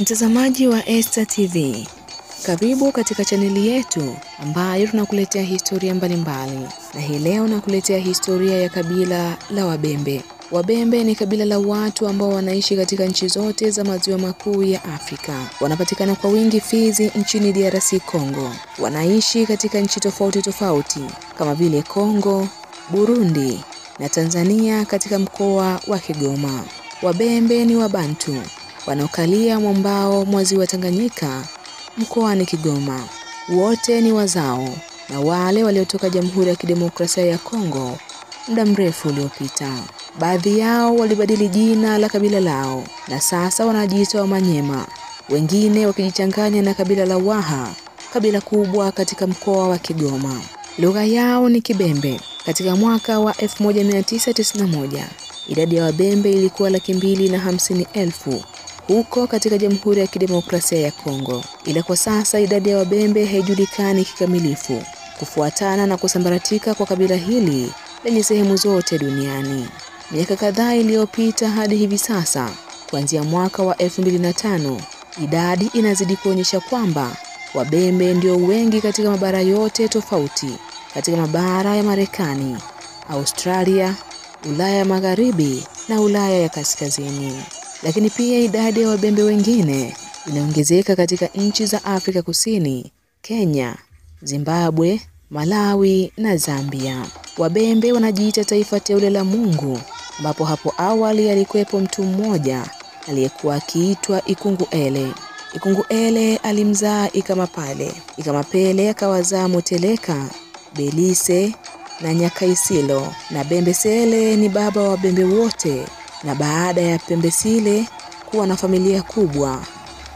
Mtazamaji wa Esta TV, karibu katika chaneli yetu ambayo tunakuletea historia mbalimbali, mbali. na hii leo nakuletea historia ya kabila la Wabembe. Wabembe ni kabila la watu ambao wanaishi katika nchi zote za maziwa makuu ya Afrika. Wanapatikana kwa wingi Fizi nchini DRC Congo. Wanaishi katika nchi tofauti tofauti kama vile Congo, Burundi na Tanzania katika mkoa wa Kigoma. Wabembe ni Wabantu wanaokalia mwambao mwa ziwa Tanganyika mkoani Kigoma. Wote ni wazao na wale waliotoka Jamhuri ya Kidemokrasia ya Kongo muda mrefu uliopita. Baadhi yao walibadili jina la kabila lao na sasa wanajiita Wamanyema, wengine wakijichanganya na kabila la Waha, kabila kubwa katika mkoa wa Kigoma. Lugha yao ni Kibembe. Katika mwaka wa 1991 idadi ya Wabembe ilikuwa laki mbili na hamsini elfu huko katika Jamhuri ya Kidemokrasia ya Kongo, ila kwa sasa idadi ya Wabembe haijulikani kikamilifu kufuatana na kusambaratika kwa kabila hili lenye sehemu zote duniani. Miaka kadhaa iliyopita hadi hivi sasa, kuanzia mwaka wa 2005 idadi inazidi kuonyesha kwamba Wabembe ndio wengi katika mabara yote tofauti, katika mabara ya Marekani, Australia, Ulaya ya Magharibi na Ulaya ya Kaskazini. Lakini pia idadi ya Wabembe wengine inaongezeka katika nchi za Afrika Kusini, Kenya, Zimbabwe, Malawi na Zambia. Wabembe wanajiita taifa teule la Mungu, ambapo hapo awali alikuwepo mtu mmoja aliyekuwa akiitwa ikungu ele ikungu ele alimzaa Ikamapale. Ikamapele akawazaa Moteleka, Belise na Nyakaisilo, na Bembesele ni baba wa Wabembe wote. Na baada ya Pembesile kuwa na familia kubwa,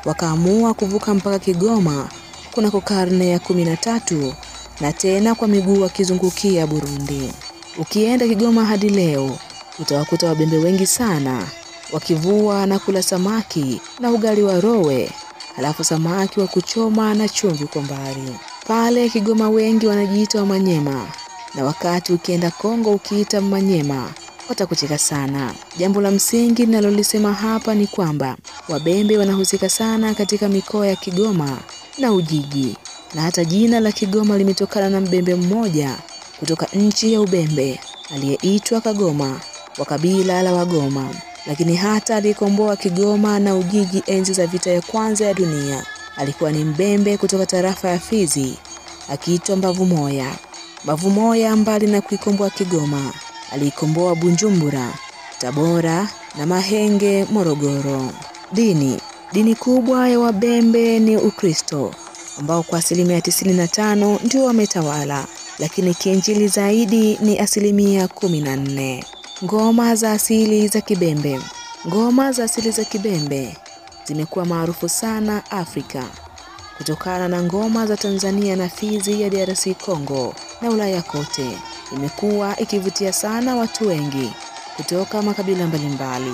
wakaamua kuvuka mpaka Kigoma kunako karne ya kumi na tatu na tena kwa miguu wakizungukia Burundi. Ukienda Kigoma hadi leo utawakuta Wabembe wengi sana wakivua na kula samaki na ugali wa rowe, halafu samaki wa kuchoma na chumvi kwa mbali. Pale Kigoma wengi wanajiita Wamanyema, na wakati ukienda Kongo ukiita Mmanyema watakucheka sana. Jambo la msingi ninalolisema hapa ni kwamba Wabembe wanahusika sana katika mikoa ya Kigoma na Ujiji, na hata jina la Kigoma limetokana na Mbembe mmoja kutoka nchi ya Ubembe aliyeitwa Kagoma wa kabila la Wagoma. Lakini hata aliyekomboa Kigoma na Ujiji enzi za vita ya kwanza ya dunia alikuwa ni Mbembe kutoka tarafa ya Fizi akiitwa Mbavu Moya. Mbavu Moya mbali na kuikomboa Kigoma aliikomboa Bunjumbura, Tabora na Mahenge, Morogoro. Dini dini kubwa ya Wabembe ni Ukristo ambao kwa asilimia 95 ndio wametawala, lakini kiinjili zaidi ni asilimia 14. Ngoma za asili za Kibembe. Ngoma za asili za Kibembe zimekuwa maarufu sana Afrika kutokana na ngoma za Tanzania na Fizi ya DRC Congo na Ulaya kote imekuwa ikivutia sana watu wengi kutoka makabila mbalimbali.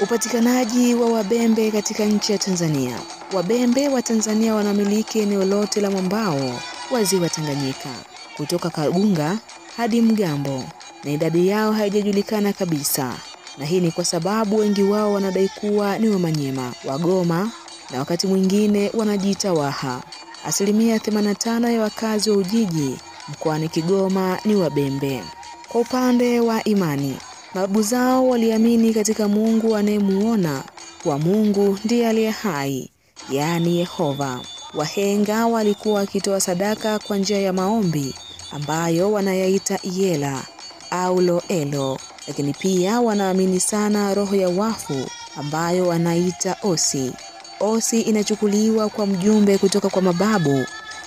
Upatikanaji wa Wabembe katika nchi ya Tanzania. Wabembe wa Tanzania wanamiliki eneo lote la mwambao wa ziwa Tanganyika kutoka Kagunga hadi Mgambo, na idadi yao haijajulikana kabisa, na hii ni kwa sababu wengi wao wanadai kuwa ni Wamanyema, Wagoma na wakati mwingine wanajiita Waha. Asilimia 85 ya wakazi wa Ujiji mkoani Kigoma ni Wabembe. Kwa upande wa imani, mababu zao waliamini katika Mungu anayemuona kuwa Mungu ndiye aliye hai, yaani Yehova. Wahenga walikuwa wakitoa sadaka kwa njia ya maombi ambayo wanayaita iela au Loelo, lakini pia wanaamini sana roho ya wafu ambayo wanaita Osi. Osi inachukuliwa kwa mjumbe kutoka kwa mababu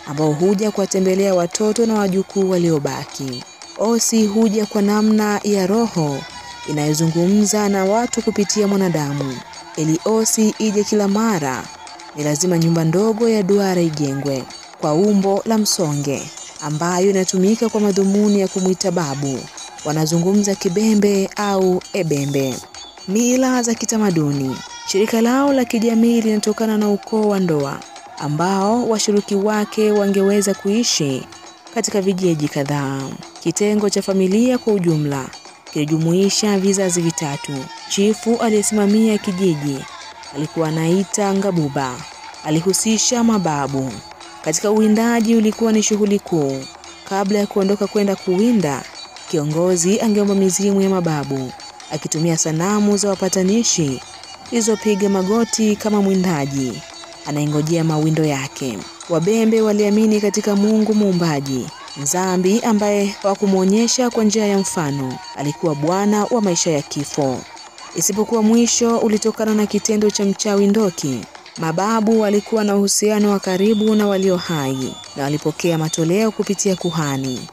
ambao huja kuwatembelea watoto na wajukuu waliobaki. Osi huja kwa namna ya roho inayozungumza na watu kupitia mwanadamu. Ili osi ije kila mara, ni lazima nyumba ndogo ya duara ijengwe kwa umbo la msonge, ambayo inatumika kwa madhumuni ya kumwita babu. Wanazungumza Kibembe au Ebembe. Mila za kitamaduni. Shirika lao la kijamii linatokana na ukoo wa ndoa ambao washiriki wake wangeweza kuishi katika vijiji kadhaa. Kitengo cha familia kwa ujumla kilijumuisha vizazi vitatu. Chifu aliyesimamia kijiji alikuwa anaita Ngabuba. Alihusisha mababu. Katika uwindaji ulikuwa ni shughuli kuu. Kabla ya kuondoka kwenda kuwinda, kiongozi angeomba mizimu ya mababu akitumia sanamu za wapatanishi zilizopiga magoti kama mwindaji anayengojea mawindo yake. Wabembe waliamini katika Mungu muumbaji. Nzambi ambaye hawakumwonyesha kwa njia ya mfano alikuwa bwana wa maisha ya kifo. Isipokuwa mwisho ulitokana na kitendo cha mchawi Ndoki. Mababu walikuwa na uhusiano wa karibu na walio hai na walipokea matoleo kupitia kuhani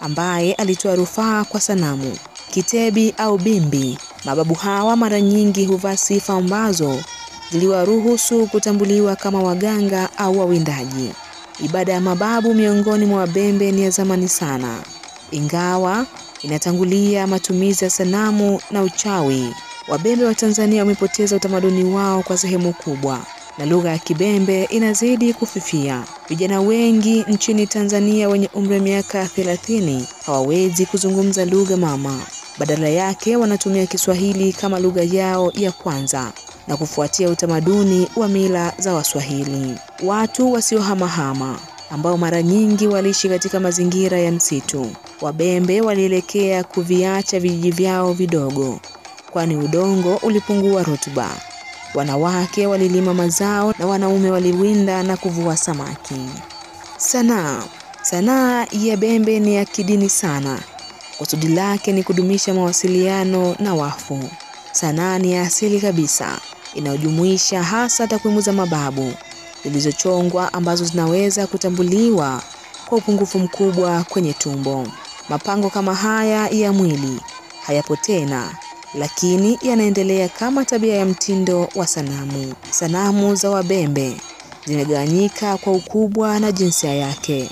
ambaye alitoa rufaa kwa sanamu, kitebi au bimbi. Mababu hawa mara nyingi huvaa sifa ambazo ziliwaruhusu kutambuliwa kama waganga au wawindaji. Ibada ya mababu miongoni mwa Wabembe ni ya zamani sana, ingawa inatangulia matumizi ya sanamu na uchawi. Wabembe wa Tanzania wamepoteza utamaduni wao kwa sehemu kubwa na lugha ya Kibembe inazidi kufifia. Vijana wengi nchini Tanzania wenye umri wa miaka 30 hawawezi kuzungumza lugha mama. Badala yake wanatumia Kiswahili kama lugha yao ya kwanza na kufuatia utamaduni wa mila za Waswahili. Watu wasiohamahama ambao mara nyingi waliishi katika mazingira ya msitu. Wabembe walielekea kuviacha vijiji vyao vidogo, kwani udongo ulipungua rutuba. Wanawake walilima mazao na wanaume waliwinda na kuvua samaki. Sanaa. Sanaa ya Bembe ni ya kidini sana. Kusudi lake ni kudumisha mawasiliano na wafu. Sanaa ni ya asili kabisa inayojumuisha hasa takwimu za mababu zilizochongwa ambazo zinaweza kutambuliwa kwa upungufu mkubwa kwenye tumbo. Mapango kama haya ya mwili hayapo tena, lakini yanaendelea kama tabia ya mtindo wa sanamu. Sanamu za Wabembe zimegawanyika kwa ukubwa na jinsia yake.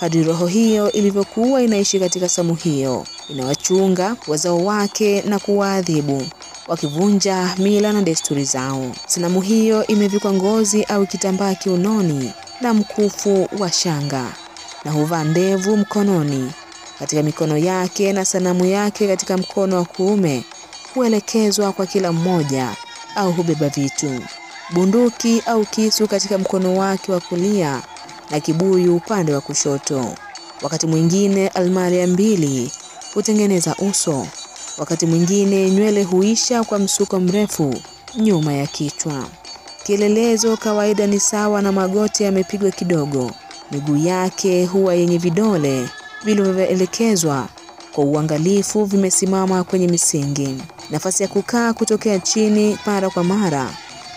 Kadri roho hiyo ilivyokuwa inaishi katika samu hiyo, inawachunga wazao wake na kuwaadhibu wakivunja mila na desturi zao. Sanamu hiyo imevikwa ngozi au kitambaa kiunoni na mkufu wa shanga na huvaa ndevu mkononi. Katika mikono yake na sanamu yake katika mkono wa kuume huelekezwa kwa kila mmoja au hubeba vitu, bunduki au kisu katika mkono wake wa kulia na kibuyu upande wa kushoto. Wakati mwingine almaria mbili hutengeneza uso. Wakati mwingine nywele huisha kwa msuko mrefu nyuma ya kichwa. Kielelezo kawaida ni sawa na magoti yamepigwa kidogo. Miguu yake huwa yenye vidole vilivyoelekezwa kwa uangalifu, vimesimama kwenye misingi. Nafasi ya kukaa kutokea chini mara kwa mara.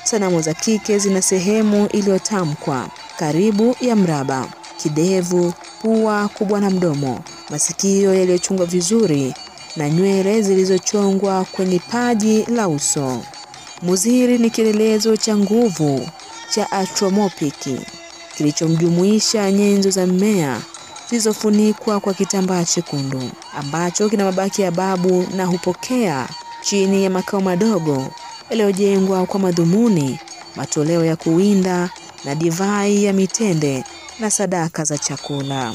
Sanamu za kike zina sehemu iliyotamkwa karibu ya mraba, kidevu, pua kubwa na mdomo, masikio yaliyochungwa vizuri na nywele zilizochongwa kwenye paji la uso. Muziri ni kielelezo cha nguvu cha atromopiki kilichomjumuisha nyenzo za mmea zilizofunikwa kwa kitambaa chekundu ambacho kina mabaki ya babu na hupokea chini ya makao madogo yaliyojengwa kwa madhumuni, matoleo ya kuwinda na divai ya mitende na sadaka za chakula.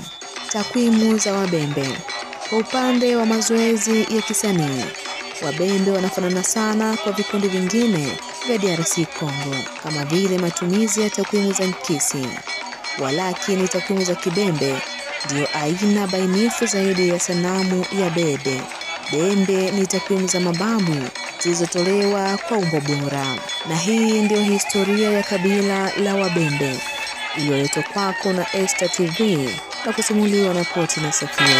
Takwimu za Wabembe. Kwa upande wa mazoezi ya kisanii, Wabembe wanafanana sana kwa vikundi vingine vya DRC Congo, kama vile matumizi ya takwimu za Nkisi. Walakini takwimu za Kibembe ndiyo aina bainifu zaidi ya sanamu ya Bebe. Bembe ni takwimu za mababu zilizotolewa kwa umbo bora, na hii ndiyo historia ya kabila la Wabembe iliyoletwa kwako na Esta TV na kusimuliwa na Poti Sokioni.